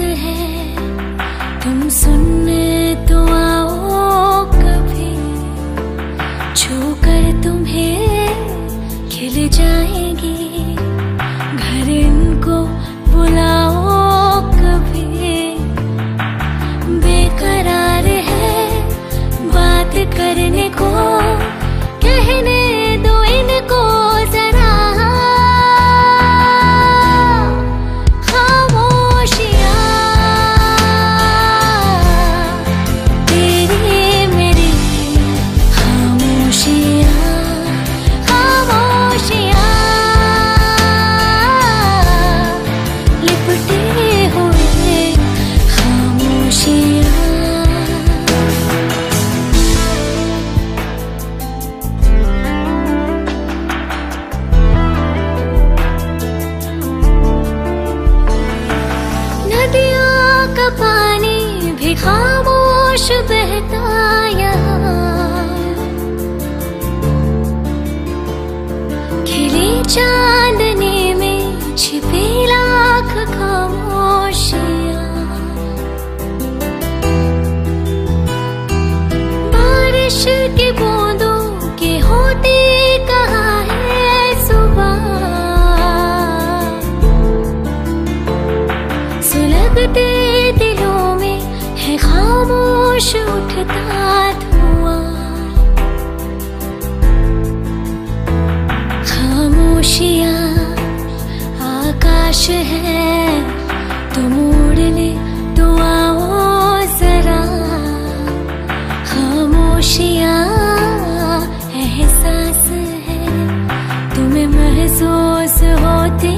है। तुम तो आओ कभी। छू कर तुम्हें खिल जाएगी। घर बुलाओ कभी। बेकरार है बात करने को। खामोश बहता यहाँ होश उठता धुआ। खामोशिया, आकाश है तो तुम उड़ ले तो आओ जरा। खामोशिया, एहसास है, तुम्हें महसूस होती